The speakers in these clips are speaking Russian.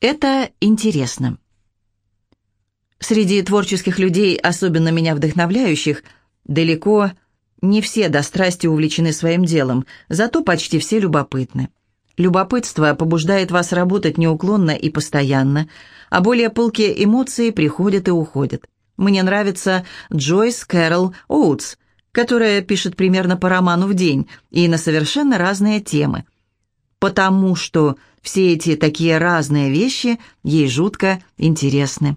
Это интересно. Среди творческих людей, особенно меня вдохновляющих, далеко не все до страсти увлечены своим делом, зато почти все любопытны. Любопытство побуждает вас работать неуклонно и постоянно, а более пылкие эмоции приходят и уходят. Мне нравится Джойс Кэрол Оутс, которая пишет примерно по роману в день и на совершенно разные темы. Потому что все эти такие разные вещи ей жутко интересны.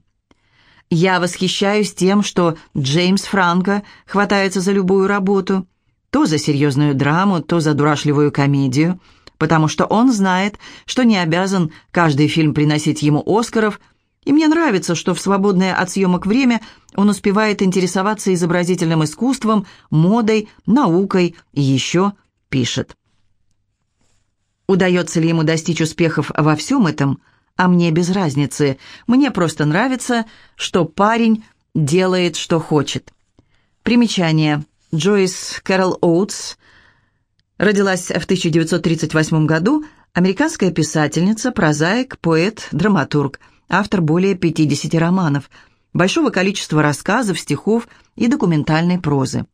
Я восхищаюсь тем, что Джеймс Франко хватается за любую работу, то за серьезную драму, то за дурашливую комедию, потому что он знает, что не обязан каждый фильм приносить ему Оскаров, и мне нравится, что в свободное от съемок время он успевает интересоваться изобразительным искусством, модой, наукой и еще пишет. Удается ли ему достичь успехов во всем этом, а мне без разницы. Мне просто нравится, что парень делает, что хочет. Примечание. Джойс Кэрол Оутс родилась в 1938 году, американская писательница, прозаик, поэт, драматург, автор более 50 романов, большого количества рассказов, стихов и документальной прозы.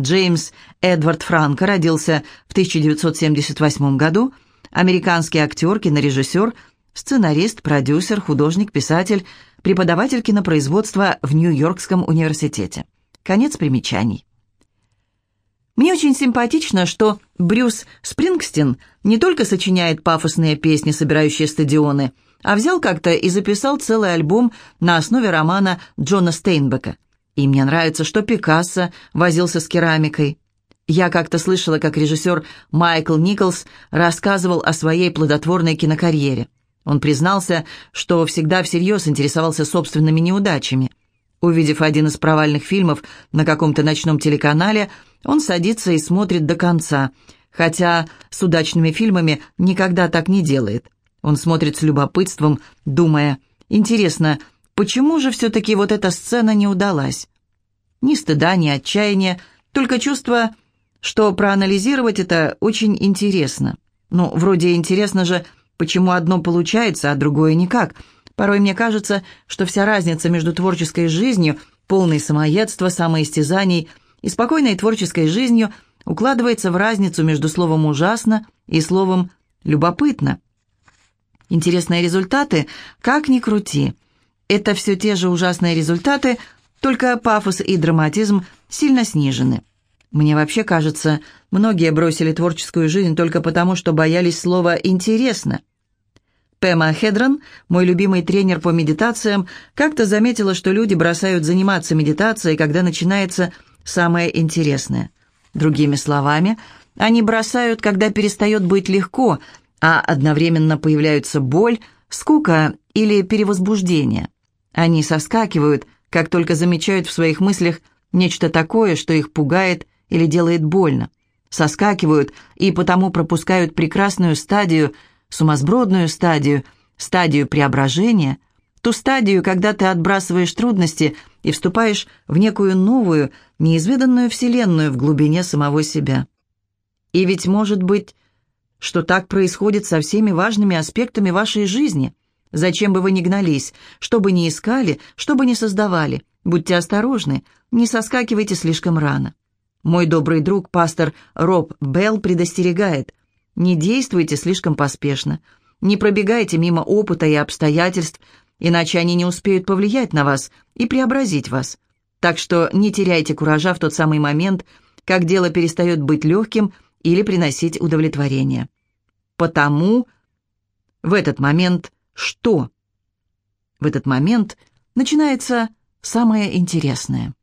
Джеймс Эдвард Франко родился в 1978 году – Американский актер, кинорежиссер, сценарист, продюсер, художник, писатель, преподаватель кинопроизводства в Нью-Йоркском университете. Конец примечаний. Мне очень симпатично, что Брюс Спрингстин не только сочиняет пафосные песни, собирающие стадионы, а взял как-то и записал целый альбом на основе романа Джона Стейнбека. И мне нравится, что Пикассо возился с керамикой. Я как-то слышала, как режиссер Майкл Николс рассказывал о своей плодотворной кинокарьере. Он признался, что всегда всерьез интересовался собственными неудачами. Увидев один из провальных фильмов на каком-то ночном телеканале, он садится и смотрит до конца, хотя с удачными фильмами никогда так не делает. Он смотрит с любопытством, думая, «Интересно, почему же все-таки вот эта сцена не удалась?» Ни стыда, ни отчаяния, только чувство что проанализировать это очень интересно. Ну, вроде интересно же, почему одно получается, а другое никак. Порой мне кажется, что вся разница между творческой жизнью, полной самоедства, самоистязаний и спокойной творческой жизнью укладывается в разницу между словом «ужасно» и словом «любопытно». Интересные результаты, как ни крути. Это все те же ужасные результаты, только пафос и драматизм сильно снижены. Мне вообще кажется, многие бросили творческую жизнь только потому, что боялись слова «интересно». Пэма Хедрон, мой любимый тренер по медитациям, как-то заметила, что люди бросают заниматься медитацией, когда начинается самое интересное. Другими словами, они бросают, когда перестает быть легко, а одновременно появляются боль, скука или перевозбуждение. Они соскакивают, как только замечают в своих мыслях нечто такое, что их пугает или делает больно, соскакивают и потому пропускают прекрасную стадию, сумасбродную стадию, стадию преображения, ту стадию, когда ты отбрасываешь трудности и вступаешь в некую новую, неизведанную вселенную в глубине самого себя. И ведь может быть, что так происходит со всеми важными аспектами вашей жизни. Зачем бы вы ни гнались, что бы ни искали, что бы ни создавали, будьте осторожны, не соскакивайте слишком рано. Мой добрый друг, пастор Роб Белл, предостерегает. Не действуйте слишком поспешно. Не пробегайте мимо опыта и обстоятельств, иначе они не успеют повлиять на вас и преобразить вас. Так что не теряйте куража в тот самый момент, как дело перестает быть легким или приносить удовлетворение. Потому в этот момент что? В этот момент начинается самое интересное.